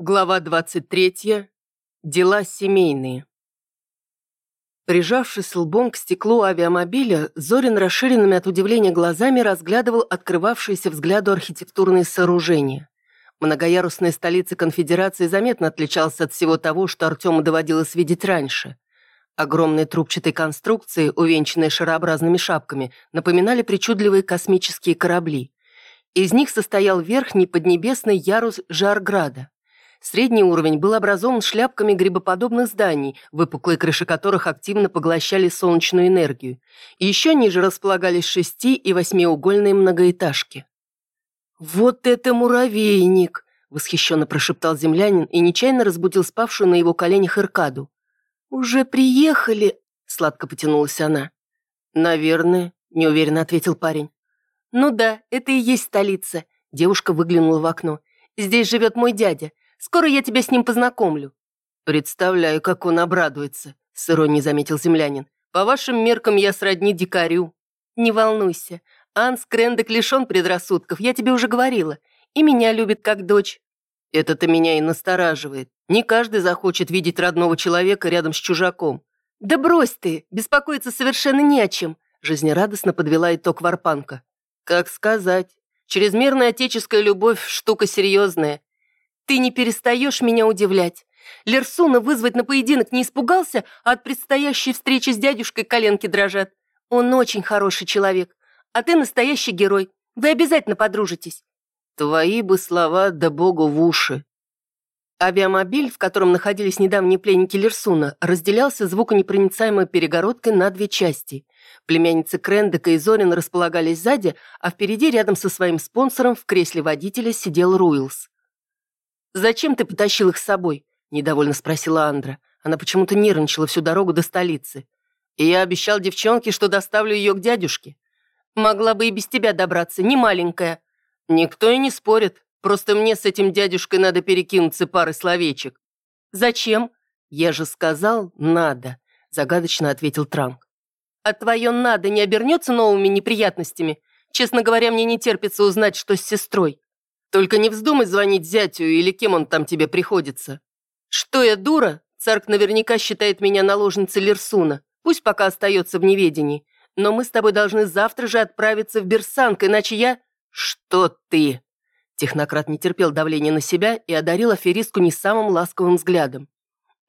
Глава 23. Дела семейные. Прижавшись лбом к стеклу авиамобиля, Зорин расширенными от удивления глазами разглядывал открывавшиеся взгляду архитектурные сооружения. Многоярусная столица конфедерации заметно отличалась от всего того, что Артему доводилось видеть раньше. Огромные трубчатые конструкции, увенчанные шарообразными шапками, напоминали причудливые космические корабли. Из них состоял верхний поднебесный ярус Жарграда. Средний уровень был образован шляпками грибоподобных зданий, выпуклые крыши которых активно поглощали солнечную энергию. И еще ниже располагались шести- и восьмиугольные многоэтажки. «Вот это муравейник!» – восхищенно прошептал землянин и нечаянно разбудил спавшую на его коленях Иркаду. «Уже приехали?» – сладко потянулась она. «Наверное», – неуверенно ответил парень. «Ну да, это и есть столица», – девушка выглянула в окно. «Здесь живет мой дядя. Скоро я тебя с ним познакомлю». «Представляю, как он обрадуется», — с иронией заметил землянин. «По вашим меркам я сродни дикарю». «Не волнуйся. Анс Крендек лишен предрассудков, я тебе уже говорила. И меня любит как дочь». «Это-то меня и настораживает. Не каждый захочет видеть родного человека рядом с чужаком». «Да брось ты, беспокоиться совершенно не о чем», жизнерадостно подвела итог Варпанка. «Как сказать. Чрезмерная отеческая любовь – штука серьезная. Ты не перестаешь меня удивлять. Лерсуна вызвать на поединок не испугался, а от предстоящей встречи с дядюшкой коленки дрожат. Он очень хороший человек. А ты настоящий герой. Вы обязательно подружитесь. Твои бы слова да богу в уши. Авиамобиль, в котором находились недавние пленники Лерсуна, разделялся звуконепроницаемой перегородкой на две части. Племянницы Крендека и Зорин располагались сзади, а впереди, рядом со своим спонсором, в кресле водителя сидел Руилс. «Зачем ты потащил их с собой?» – недовольно спросила Андра. Она почему-то нервничала всю дорогу до столицы. И я обещал девчонке, что доставлю ее к дядюшке. Могла бы и без тебя добраться, не маленькая. Никто и не спорит. Просто мне с этим дядюшкой надо перекинуться парой словечек. Зачем? Я же сказал, надо, загадочно ответил Транк. А твое «надо» не обернется новыми неприятностями? Честно говоря, мне не терпится узнать, что с сестрой. Только не вздумай звонить зятю или кем он там тебе приходится. Что я дура? Царк наверняка считает меня наложницей Лерсуна. Пусть пока остается в неведении. Но мы с тобой должны завтра же отправиться в Берсанг, иначе я... Что ты? Технократ не терпел давления на себя и одарил аферистку не самым ласковым взглядом.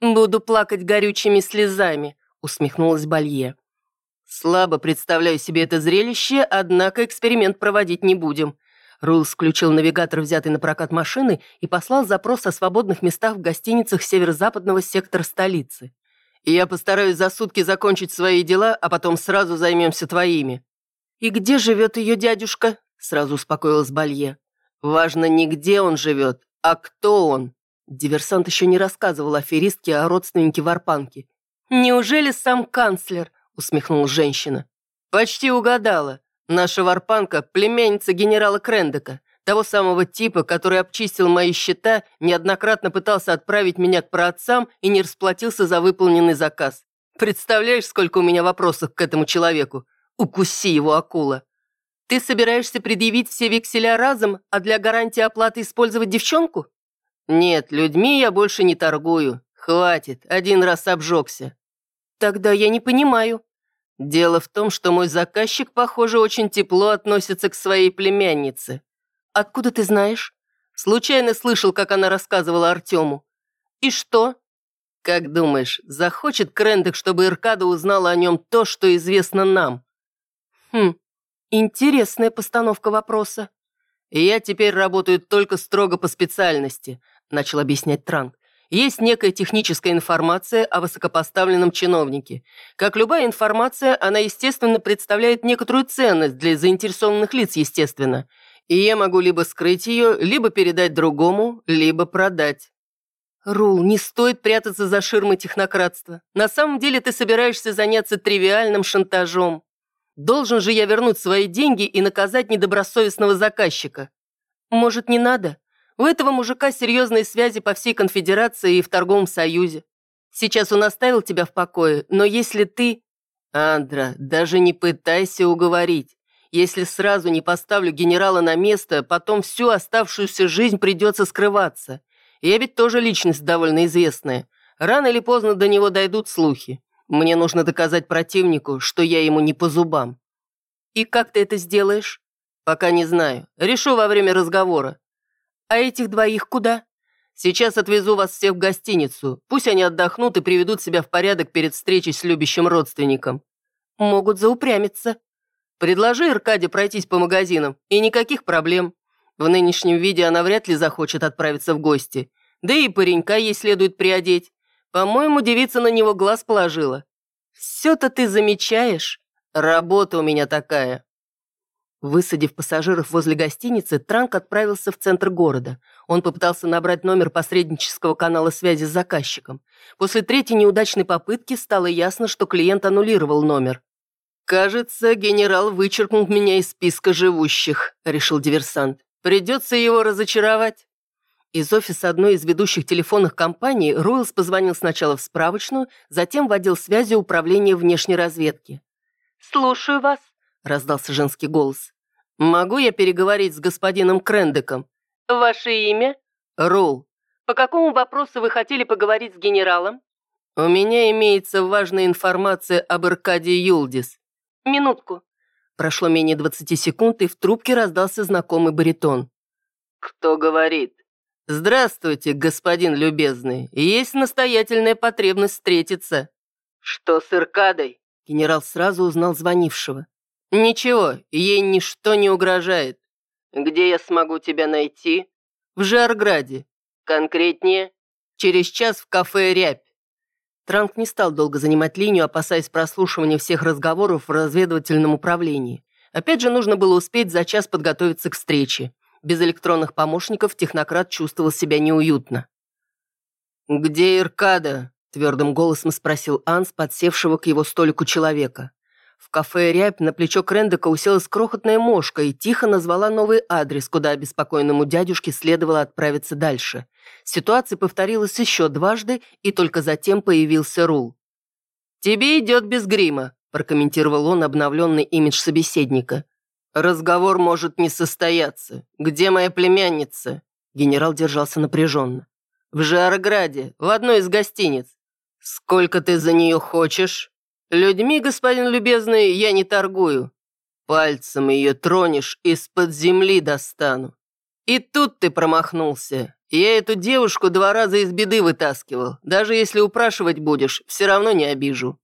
«Буду плакать горючими слезами», — усмехнулась Балье. «Слабо представляю себе это зрелище, однако эксперимент проводить не будем. Рулс включил навигатор, взятый на прокат машины, и послал запрос о свободных местах в гостиницах северо-западного сектора столицы. Я постараюсь за сутки закончить свои дела, а потом сразу займемся твоими». «И где живет ее дядюшка?» – сразу успокоилась Балье. «Важно не где он живет, а кто он». Диверсант еще не рассказывал аферистке о родственнике Варпанки. «Неужели сам канцлер?» – усмехнулась женщина. «Почти угадала. Наша варпанка – племянница генерала Крендека, того самого типа, который обчистил мои счета, неоднократно пытался отправить меня к праотцам и не расплатился за выполненный заказ. Представляешь, сколько у меня вопросов к этому человеку? Укуси его, акула. Ты собираешься предъявить все векселя разом, а для гарантии оплаты использовать девчонку? Нет, людьми я больше не торгую. Хватит, один раз обжегся. Тогда я не понимаю. Дело в том, что мой заказчик, похоже, очень тепло относится к своей племяннице. Откуда ты знаешь? Случайно слышал, как она рассказывала Артему. И что? Как думаешь, захочет Крендек, чтобы Иркада узнала о нем то, что известно нам? Хм, интересная постановка вопроса. я теперь работаю только строго по специальности, начал объяснять Транк. Есть некая техническая информация о высокопоставленном чиновнике. Как любая информация, она, естественно, представляет некоторую ценность для заинтересованных лиц, естественно. И я могу либо скрыть ее, либо передать другому, либо продать. Рул, не стоит прятаться за ширмой технократства. На самом деле ты собираешься заняться тривиальным шантажом. Должен же я вернуть свои деньги и наказать недобросовестного заказчика. Может, не надо? У этого мужика серьезные связи по всей конфедерации и в торговом союзе. Сейчас он оставил тебя в покое, но если ты... Андра, даже не пытайся уговорить. Если сразу не поставлю генерала на место, потом всю оставшуюся жизнь придется скрываться. Я ведь тоже личность довольно известная. Рано или поздно до него дойдут слухи. Мне нужно доказать противнику, что я ему не по зубам. И как ты это сделаешь? Пока не знаю. Решу во время разговора. А этих двоих куда? Сейчас отвезу вас всех в гостиницу. Пусть они отдохнут и приведут себя в порядок перед встречей с любящим родственником. Могут заупрямиться. Предложи Аркаде пройтись по магазинам, и никаких проблем. В нынешнем виде она вряд ли захочет отправиться в гости. Да и паренька ей следует приодеть. По-моему, девица на него глаз положила. Все-то ты замечаешь. Работа у меня такая. Высадив пассажиров возле гостиницы, Транк отправился в центр города. Он попытался набрать номер посреднического канала связи с заказчиком. После третьей неудачной попытки стало ясно, что клиент аннулировал номер. «Кажется, генерал вычеркнул меня из списка живущих», — решил диверсант. «Придется его разочаровать». Из офиса одной из ведущих телефонных компаний Ройлс позвонил сначала в справочную, затем в связи управления внешней разведки. «Слушаю вас», — раздался женский голос. «Могу я переговорить с господином Крендеком?» «Ваше имя?» «Ролл». «По какому вопросу вы хотели поговорить с генералом?» «У меня имеется важная информация об Аркадии Юлдис». «Минутку». Прошло менее 20 секунд, и в трубке раздался знакомый баритон. «Кто говорит?» «Здравствуйте, господин любезный. Есть настоятельная потребность встретиться». «Что с Иркадой?» Генерал сразу узнал звонившего. «Ничего, ей ничто не угрожает. Где я смогу тебя найти?» «В Жарграде. Конкретнее?» «Через час в кафе «Рябь». Транк не стал долго занимать линию, опасаясь прослушивания всех разговоров в разведывательном управлении. Опять же, нужно было успеть за час подготовиться к встрече. Без электронных помощников технократ чувствовал себя неуютно. «Где Иркада?» – твердым голосом спросил Анс, подсевшего к его столику человека. В кафе «Рябь» на плечо Крендека уселась крохотная мошка и тихо назвала новый адрес, куда обеспокоенному дядюшке следовало отправиться дальше. Ситуация повторилась еще дважды, и только затем появился Рул. «Тебе идет без грима», – прокомментировал он обновленный имидж собеседника. «Разговор может не состояться. Где моя племянница?» Генерал держался напряженно. «В Жарграде, в одной из гостиниц. Сколько ты за нее хочешь?» «Людьми, господин любезный, я не торгую. Пальцем ее тронешь, из-под земли достану. И тут ты промахнулся. Я эту девушку два раза из беды вытаскивал. Даже если упрашивать будешь, все равно не обижу».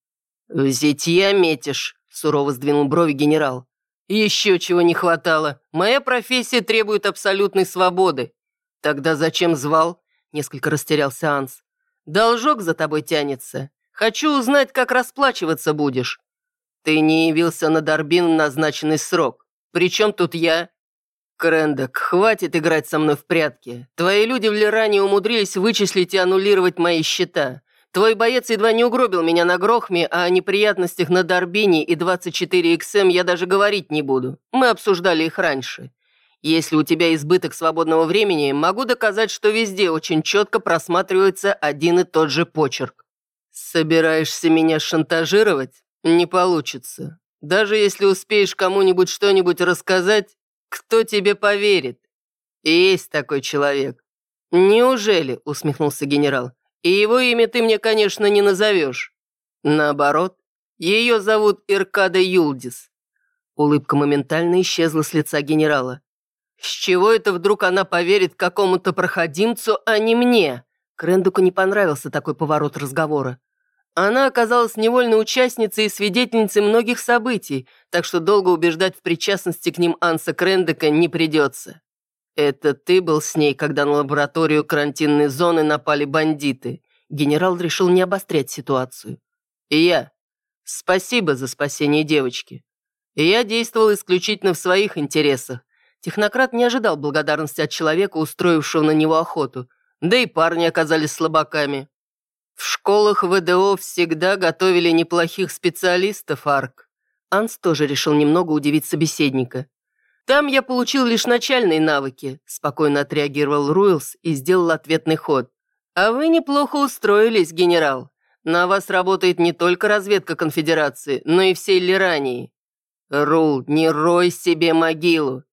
«В зятья метишь», — сурово сдвинул брови генерал. «Еще чего не хватало. Моя профессия требует абсолютной свободы». «Тогда зачем звал?» — несколько растерялся Анс. «Должок за тобой тянется. Хочу узнать, как расплачиваться будешь. Ты не явился на Дорбин в назначенный срок. Причем тут я? Крендок, хватит играть со мной в прятки. Твои люди в Лиране умудрились вычислить и аннулировать мои счета. Твой боец едва не угробил меня на Грохме, а о неприятностях на Дорбине и 24XM я даже говорить не буду. Мы обсуждали их раньше. Если у тебя избыток свободного времени, могу доказать, что везде очень четко просматривается один и тот же почерк. «Собираешься меня шантажировать? Не получится. Даже если успеешь кому-нибудь что-нибудь рассказать, кто тебе поверит? Есть такой человек». «Неужели?» — усмехнулся генерал. «И его имя ты мне, конечно, не назовешь. Наоборот, ее зовут Иркада Юлдис». Улыбка моментально исчезла с лица генерала. «С чего это вдруг она поверит какому-то проходимцу, а не мне?» Крендуку не понравился такой поворот разговора. Она оказалась невольной участницей и свидетельницей многих событий, так что долго убеждать в причастности к ним Анса Крендека не придется. «Это ты был с ней, когда на лабораторию карантинной зоны напали бандиты?» Генерал решил не обострять ситуацию. «И я. Спасибо за спасение девочки. И я действовал исключительно в своих интересах. Технократ не ожидал благодарности от человека, устроившего на него охоту – да и парни оказались слабаками. В школах ВДО всегда готовили неплохих специалистов, Арк. Анс тоже решил немного удивить собеседника. «Там я получил лишь начальные навыки», – спокойно отреагировал Руэлс и сделал ответный ход. «А вы неплохо устроились, генерал. На вас работает не только разведка конфедерации, но и всей Лирании. Рул, не рой себе могилу.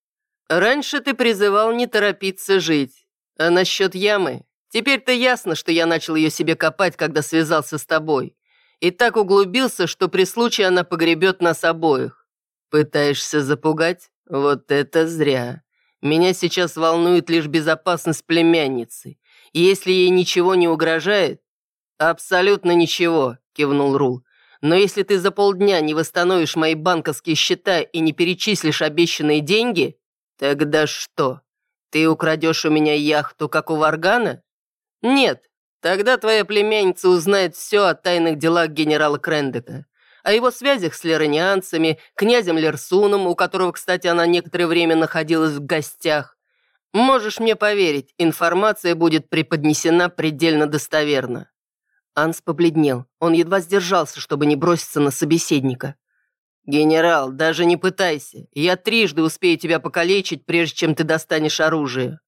Раньше ты призывал не торопиться жить. А насчет ямы? Теперь-то ясно, что я начал ее себе копать, когда связался с тобой. И так углубился, что при случае она погребет нас обоих. Пытаешься запугать? Вот это зря. Меня сейчас волнует лишь безопасность племянницы. И если ей ничего не угрожает... Абсолютно ничего, кивнул Рул. Но если ты за полдня не восстановишь мои банковские счета и не перечислишь обещанные деньги, тогда что? Ты украдешь у меня яхту, как у Варгана? Нет, тогда твоя племянница узнает все о тайных делах генерала Крендека, о его связях с леронианцами, князем Лерсуном, у которого, кстати, она некоторое время находилась в гостях. Можешь мне поверить, информация будет преподнесена предельно достоверно. Анс побледнел. Он едва сдержался, чтобы не броситься на собеседника. «Генерал, даже не пытайся. Я трижды успею тебя покалечить, прежде чем ты достанешь оружие».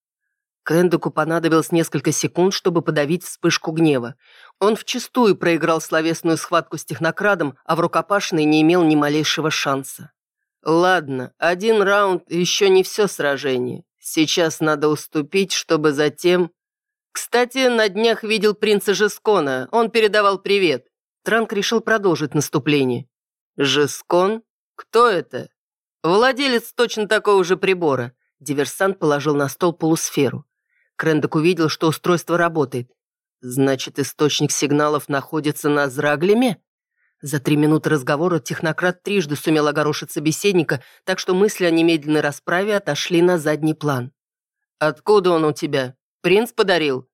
Крэндеку понадобилось несколько секунд, чтобы подавить вспышку гнева. Он вчистую проиграл словесную схватку с технокрадом, а в рукопашной не имел ни малейшего шанса. «Ладно, один раунд еще не все сражение. Сейчас надо уступить, чтобы затем...» «Кстати, на днях видел принца Жескона. Он передавал привет». Транк решил продолжить наступление. «Жескон? Кто это?» «Владелец точно такого же прибора». Диверсант положил на стол полусферу. Крендок увидел, что устройство работает. Значит, источник сигналов находится на Зраглеме? За три минуты разговора технократ трижды сумел огорошить собеседника, так что мысли о немедленной расправе отошли на задний план. «Откуда он у тебя? Принц подарил?»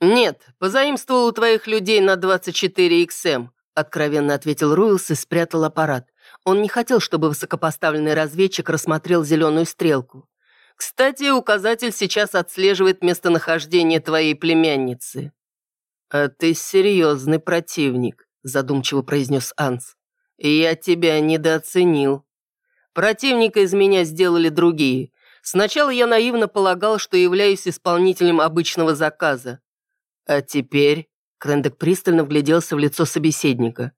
«Нет, позаимствовал у твоих людей на 24XM», откровенно ответил Руилс и спрятал аппарат. Он не хотел, чтобы высокопоставленный разведчик рассмотрел зеленую стрелку. Кстати, указатель сейчас отслеживает местонахождение твоей племянницы». «А ты серьезный противник», – задумчиво произнес Анс. «Я тебя недооценил. Противника из меня сделали другие. Сначала я наивно полагал, что являюсь исполнителем обычного заказа. А теперь...» – Крендек пристально вгляделся в лицо собеседника.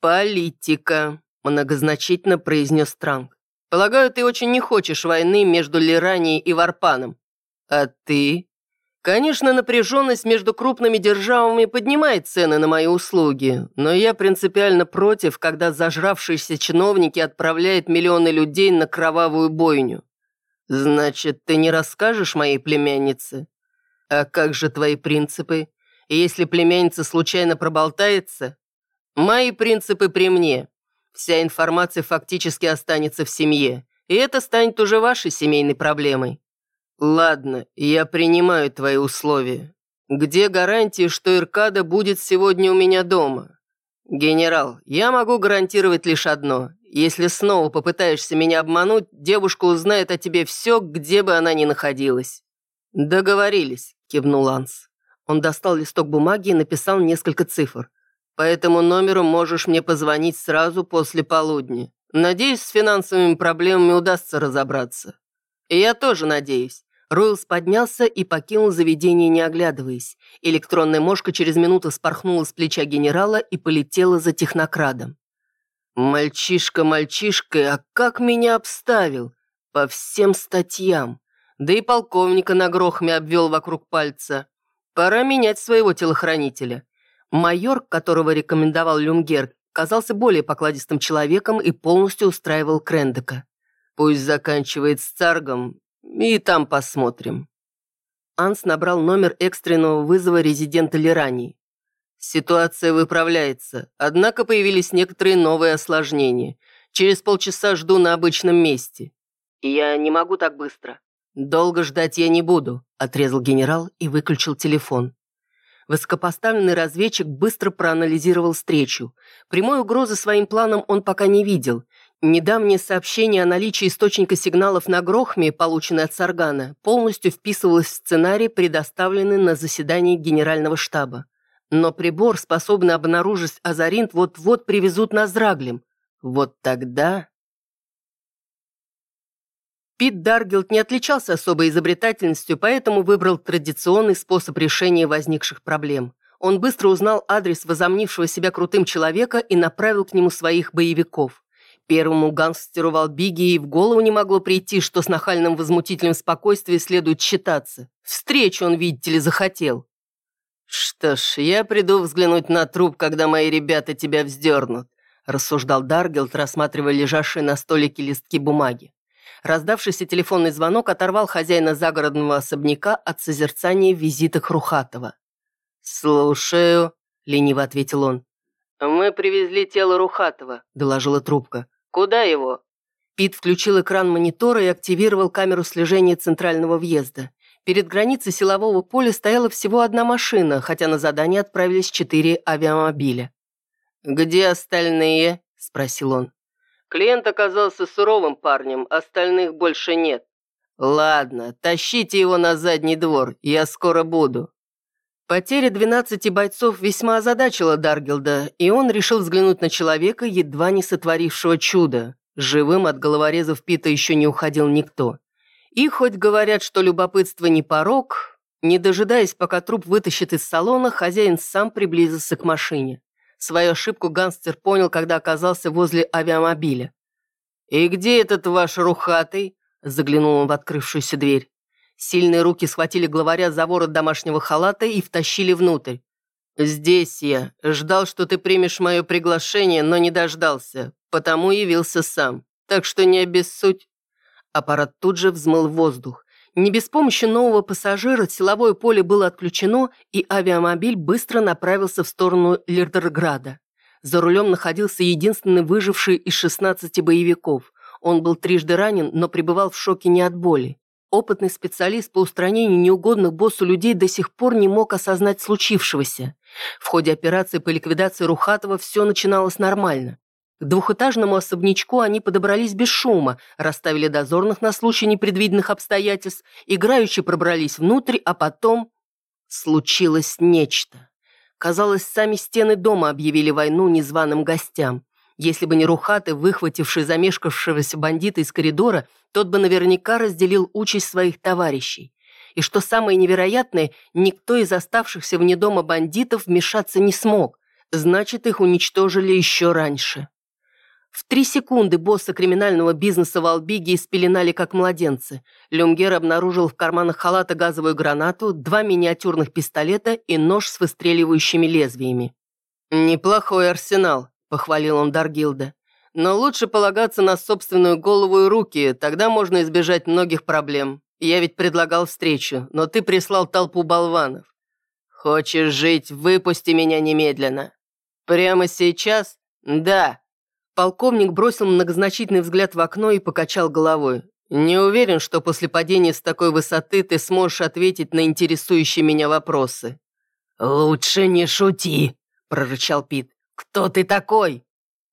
«Политика», – многозначительно произнес Транк. Полагаю, ты очень не хочешь войны между Лиранией и Варпаном. А ты? Конечно, напряженность между крупными державами поднимает цены на мои услуги, но я принципиально против, когда зажравшиеся чиновники отправляют миллионы людей на кровавую бойню. Значит, ты не расскажешь моей племяннице? А как же твои принципы? Если племянница случайно проболтается? Мои принципы при мне. Вся информация фактически останется в семье, и это станет уже вашей семейной проблемой. Ладно, я принимаю твои условия. Где гарантии, что Иркада будет сегодня у меня дома? Генерал, я могу гарантировать лишь одно. Если снова попытаешься меня обмануть, девушка узнает о тебе все, где бы она ни находилась. Договорились, кивнул Анс. Он достал листок бумаги и написал несколько цифр. По этому номеру можешь мне позвонить сразу после полудня. Надеюсь, с финансовыми проблемами удастся разобраться. И я тоже надеюсь. Ройлс поднялся и покинул заведение, не оглядываясь. Электронная мошка через минуту спорхнула с плеча генерала и полетела за технокрадом. «Мальчишка мальчишкой, а как меня обставил? По всем статьям. Да и полковника на грохме обвел вокруг пальца. Пора менять своего телохранителя. Майор, которого рекомендовал Люмгер, казался более покладистым человеком и полностью устраивал Крендека. «Пусть заканчивает с Царгом, и там посмотрим». Анс набрал номер экстренного вызова резидента Лирании. Ситуация выправляется, однако появились некоторые новые осложнения. Через полчаса жду на обычном месте. Я не могу так быстро. Долго ждать я не буду, отрезал генерал и выключил телефон. Высокопоставленный разведчик быстро проанализировал встречу. Прямой угрозы своим планам он пока не видел. Недавнее сообщение о наличии источника сигналов на Грохме, полученное от Саргана, полностью вписывалось в сценарий, предоставленный на заседании Генерального штаба. Но прибор, способный обнаружить Азаринт, вот-вот привезут на Зраглем. Вот тогда... Пит Даргилд не отличался особой изобретательностью, поэтому выбрал традиционный способ решения возникших проблем. Он быстро узнал адрес возомнившего себя крутым человека и направил к нему своих боевиков. Первому гангстеру Валбиги и в голову не могло прийти, что с нахальным возмутителем спокойствия следует считаться. Встречу он, видите ли, захотел. «Что ж, я приду взглянуть на труп, когда мои ребята тебя вздернут», рассуждал Даргилд, рассматривая лежащие на столике листки бумаги. Раздавшийся телефонный звонок оторвал хозяина загородного особняка от созерцания визита Хрухатова. «Слушаю», — лениво ответил он. «Мы привезли тело Рухатова», — доложила трубка. «Куда его?» Пит включил экран монитора и активировал камеру слежения центрального въезда. Перед границей силового поля стояла всего одна машина, хотя на задание отправились четыре авиамобиля. «Где остальные?» – спросил он. «Клиент оказался суровым парнем, остальных больше нет». «Ладно, тащите его на задний двор, я скоро буду». Потеря 12 бойцов весьма озадачила Даргилда, и он решил взглянуть на человека, едва не сотворившего чудо. Живым от головорезов Пита еще не уходил никто. И хоть говорят, что любопытство не порог, не дожидаясь, пока труп вытащит из салона, хозяин сам приблизился к машине. Свою ошибку гангстер понял, когда оказался возле авиамобиля. «И где этот ваш рухатый?» – заглянул он в открывшуюся дверь. Сильные руки схватили главаря за ворот домашнего халата и втащили внутрь. «Здесь я. Ждал, что ты примешь мое приглашение, но не дождался, потому явился сам. Так что не обессудь». Аппарат тут же взмыл воздух. Не без помощи нового пассажира силовое поле было отключено, и авиамобиль быстро направился в сторону Лердерграда. За рулем находился единственный выживший из 16 боевиков. Он был трижды ранен, но пребывал в шоке не от боли. Опытный специалист по устранению неугодных боссу людей до сих пор не мог осознать случившегося. В ходе операции по ликвидации Рухатова все начиналось нормально. К двухэтажному особнячку они подобрались без шума, расставили дозорных на случай непредвиденных обстоятельств, играючи пробрались внутрь, а потом... Случилось нечто. Казалось, сами стены дома объявили войну незваным гостям. Если бы не Рухаты, выхвативший замешкавшегося бандита из коридора, тот бы наверняка разделил участь своих товарищей. И что самое невероятное, никто из оставшихся вне дома бандитов вмешаться не смог. Значит, их уничтожили еще раньше. В три секунды босса криминального бизнеса в Албиге испеленали как младенцы. Люмгер обнаружил в карманах халата газовую гранату, два миниатюрных пистолета и нож с выстреливающими лезвиями. «Неплохой арсенал», — похвалил он Даргилда. «Но лучше полагаться на собственную голову и руки, тогда можно избежать многих проблем. Я ведь предлагал встречу, но ты прислал толпу болванов. Хочешь жить, выпусти меня немедленно. Прямо сейчас? Да». Полковник бросил многозначительный взгляд в окно и покачал головой. «Не уверен, что после падения с такой высоты ты сможешь ответить на интересующие меня вопросы». «Лучше не шути», – прорычал Пит. «Кто ты такой?»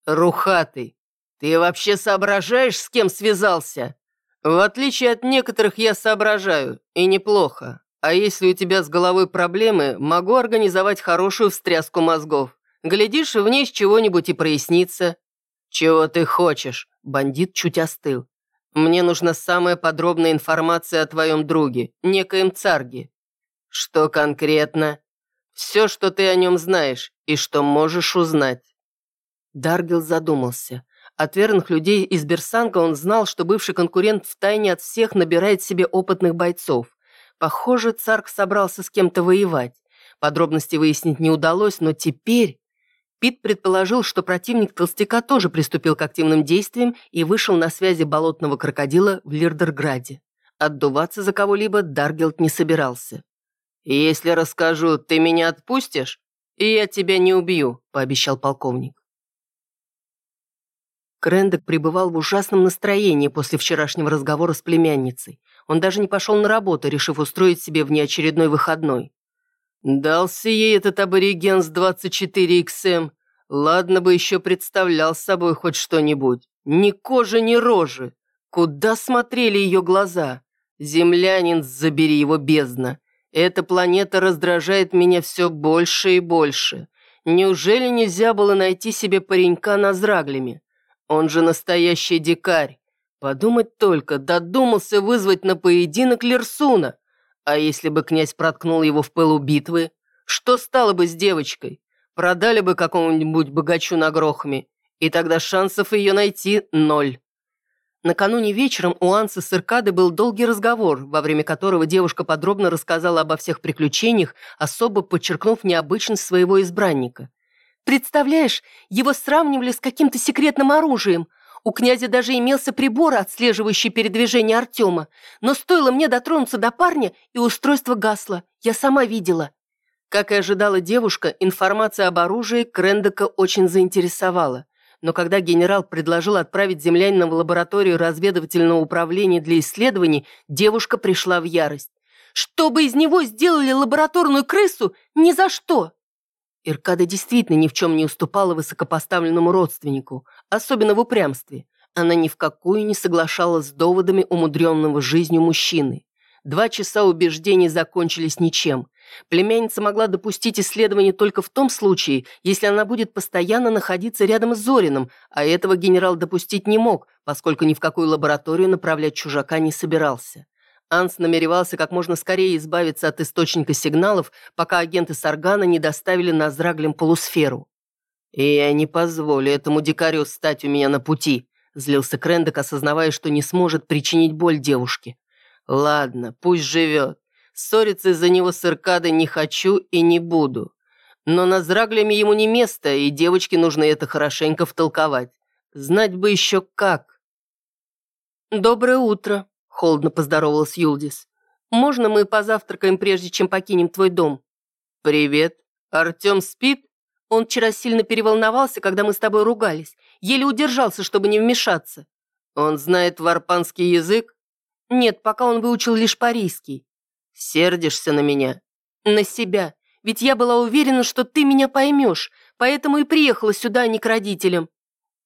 «Рухатый. Ты вообще соображаешь, с кем связался?» «В отличие от некоторых я соображаю, и неплохо. А если у тебя с головой проблемы, могу организовать хорошую встряску мозгов. Глядишь, в ней с чего-нибудь и прояснится. «Чего ты хочешь?» Бандит чуть остыл. «Мне нужна самая подробная информация о твоем друге, некоем Царге». «Что конкретно?» «Все, что ты о нем знаешь и что можешь узнать». Даргил задумался. От верных людей из Берсанга он знал, что бывший конкурент втайне от всех набирает себе опытных бойцов. Похоже, Царг собрался с кем-то воевать. Подробности выяснить не удалось, но теперь Пит предположил, что противник толстяка тоже приступил к активным действиям и вышел на связи болотного крокодила в Лирдерграде. Отдуваться за кого-либо Даргелд не собирался. «Если расскажу, ты меня отпустишь? И я тебя не убью», – пообещал полковник. Крендек пребывал в ужасном настроении после вчерашнего разговора с племянницей. Он даже не пошел на работу, решив устроить себе внеочередной выходной. Дался ей этот абориген с 24XM. Ладно бы еще представлял собой хоть что-нибудь. Ни кожи, ни рожи. Куда смотрели ее глаза? Землянин, забери его бездна. Эта планета раздражает меня все больше и больше. Неужели нельзя было найти себе паренька на зраглями? Он же настоящий дикарь. Подумать только, додумался вызвать на поединок Лерсуна. А если бы князь проткнул его в пылу битвы? Что стало бы с девочкой? Продали бы какому-нибудь богачу на Грохме, и тогда шансов ее найти ноль. Накануне вечером у Ансы с Иркадой был долгий разговор, во время которого девушка подробно рассказала обо всех приключениях, особо подчеркнув необычность своего избранника. «Представляешь, его сравнивали с каким-то секретным оружием. У князя даже имелся прибор, отслеживающий передвижение Артема. Но стоило мне дотронуться до парня, и устройство гасло. Я сама видела». Как и ожидала девушка, информация об оружии Крендека очень заинтересовала но когда генерал предложил отправить землянина в лабораторию разведывательного управления для исследований, девушка пришла в ярость. «Чтобы из него сделали лабораторную крысу? Ни за что!» Иркада действительно ни в чем не уступала высокопоставленному родственнику, особенно в упрямстве. Она ни в какую не соглашалась с доводами умудренного жизнью мужчины. Два часа убеждений закончились ничем. Племянница могла допустить исследование только в том случае, если она будет постоянно находиться рядом с Зориным, а этого генерал допустить не мог, поскольку ни в какую лабораторию направлять чужака не собирался. Анс намеревался как можно скорее избавиться от источника сигналов, пока агенты Саргана не доставили на Зраглем полусферу. «И я не позволю этому дикарю стать у меня на пути», злился Крендек, осознавая, что не сможет причинить боль девушке. «Ладно, пусть живет. Ссориться из-за него с Иркадой не хочу и не буду. Но на Зрагляме ему не место, и девочке нужно это хорошенько втолковать. Знать бы еще как. «Доброе утро», — холодно поздоровалась Юлдис. «Можно мы позавтракаем, прежде чем покинем твой дом?» «Привет. Артем спит?» Он вчера сильно переволновался, когда мы с тобой ругались. Еле удержался, чтобы не вмешаться. Он знает варпанский язык? Нет, пока он выучил лишь парийский. Сердишься на меня? На себя. Ведь я была уверена, что ты меня поймешь, поэтому и приехала сюда, а не к родителям.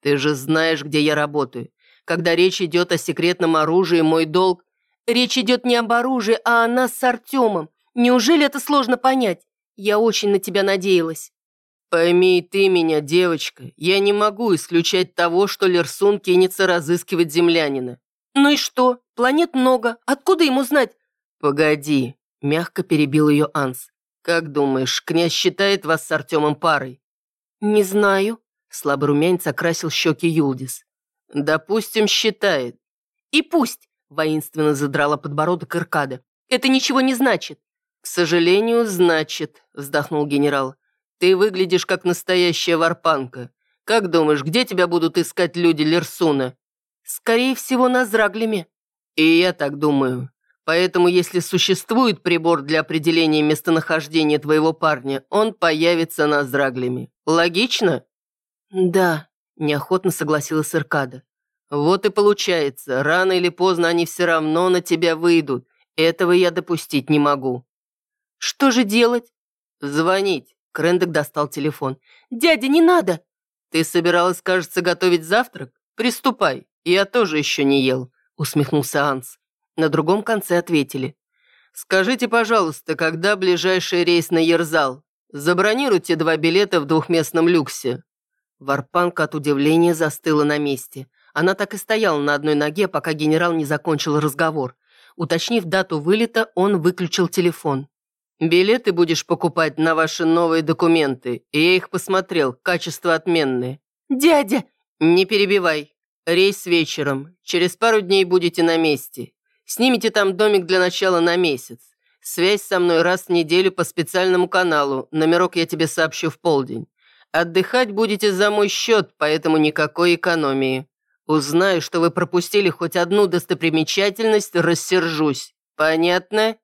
Ты же знаешь, где я работаю. Когда речь идет о секретном оружии, мой долг... Речь идет не об оружии, а о нас с Артемом. Неужели это сложно понять? Я очень на тебя надеялась. Пойми ты меня, девочка, я не могу исключать того, что Лерсун кинется разыскивать землянина. Ну и что? Планет много. Откуда ему знать, «Погоди», — мягко перебил ее Анс. «Как думаешь, князь считает вас с Артемом парой?» «Не знаю», — слабый румянец окрасил щеки Юлдис. «Допустим, считает». «И пусть», — воинственно задрала подбородок Иркада. «Это ничего не значит». «К сожалению, значит», — вздохнул генерал. «Ты выглядишь как настоящая варпанка. Как думаешь, где тебя будут искать люди Лерсуна?» «Скорее всего, на Зраглеме». «И я так думаю. Поэтому, если существует прибор для определения местонахождения твоего парня, он появится на Зраглями. Логично?» «Да», – неохотно согласилась Иркада. «Вот и получается, рано или поздно они все равно на тебя выйдут. Этого я допустить не могу». «Что же делать?» «Звонить». Крендек достал телефон. «Дядя, не надо!» «Ты собиралась, кажется, готовить завтрак? Приступай, я тоже еще не ел», — усмехнулся Анс. На другом конце ответили. «Скажите, пожалуйста, когда ближайший рейс на Ерзал? Забронируйте два билета в двухместном люксе». Варпанка от удивления застыла на месте. Она так и стояла на одной ноге, пока генерал не закончил разговор. Уточнив дату вылета, он выключил телефон. «Билеты будешь покупать на ваши новые документы, и я их посмотрел, качество отменное». «Дядя!» «Не перебивай. Рейс вечером. Через пару дней будете на месте. Снимите там домик для начала на месяц. Связь со мной раз в неделю по специальному каналу. Номерок я тебе сообщу в полдень. Отдыхать будете за мой счет, поэтому никакой экономии. Узнаю, что вы пропустили хоть одну достопримечательность, рассержусь. Понятно?»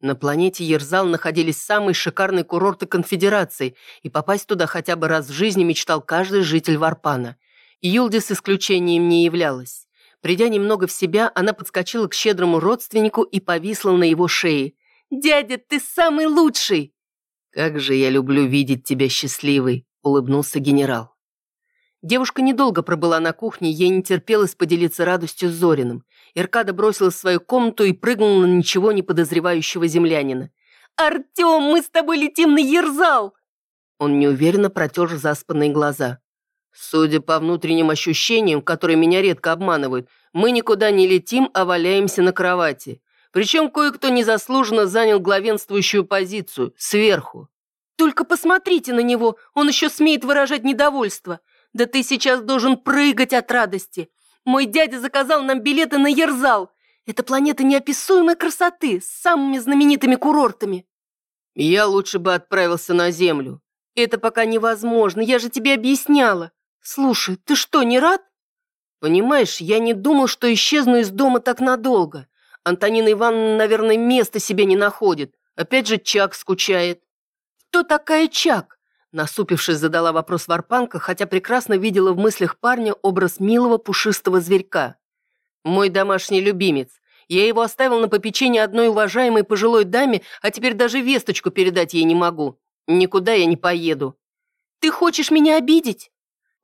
На планете Ерзал находились самые шикарные курорты Конфедерации, и попасть туда хотя бы раз в жизни мечтал каждый житель Варпана. Юлдис исключением не являлась. Придя немного в себя, она подскочила к щедрому родственнику и повисла на его шее. «Дядя, ты самый лучший!» «Как же я люблю видеть тебя счастливой!» — улыбнулся генерал. Девушка недолго пробыла на кухне, ей не терпелось поделиться радостью с Зориным. Иркада бросилась в свою комнату и прыгнула на ничего не подозревающего землянина. «Артем, мы с тобой летим на Ерзал!» Он неуверенно протер заспанные глаза. Судя по внутренним ощущениям, которые меня редко обманывают, мы никуда не летим, а валяемся на кровати. Причем кое-кто незаслуженно занял главенствующую позицию, сверху. Только посмотрите на него, он еще смеет выражать недовольство. Да ты сейчас должен прыгать от радости. Мой дядя заказал нам билеты на Ерзал. Это планета неописуемой красоты, с самыми знаменитыми курортами. Я лучше бы отправился на Землю. Это пока невозможно, я же тебе объясняла. Слушай, ты что, не рад? Понимаешь, я не думал, что исчезну из дома так надолго. Антонина Ивановна, наверное, места себе не находит. Опять же Чак скучает. Кто такая Чак? Насупившись, задала вопрос Варпанка, хотя прекрасно видела в мыслях парня образ милого пушистого зверька. «Мой домашний любимец. Я его оставил на попечение одной уважаемой пожилой даме, а теперь даже весточку передать ей не могу. Никуда я не поеду». «Ты хочешь меня обидеть?»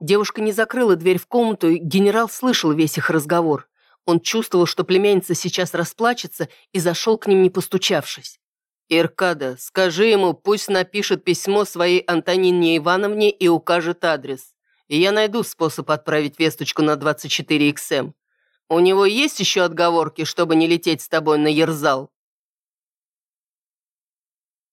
Девушка не закрыла дверь в комнату, и генерал слышал весь их разговор. Он чувствовал, что племянница сейчас расплачется, и зашел к ним, не постучавшись. «Иркада, скажи ему, пусть напишет письмо своей Антонине Ивановне и укажет адрес. И я найду способ отправить весточку на 24XM. У него есть еще отговорки, чтобы не лететь с тобой на Ерзал?»